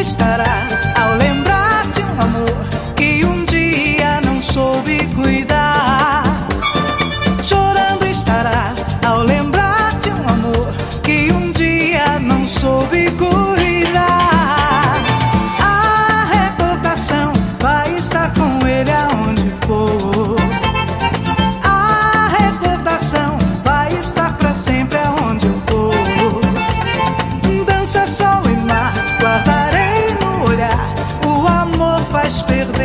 estará. Perder.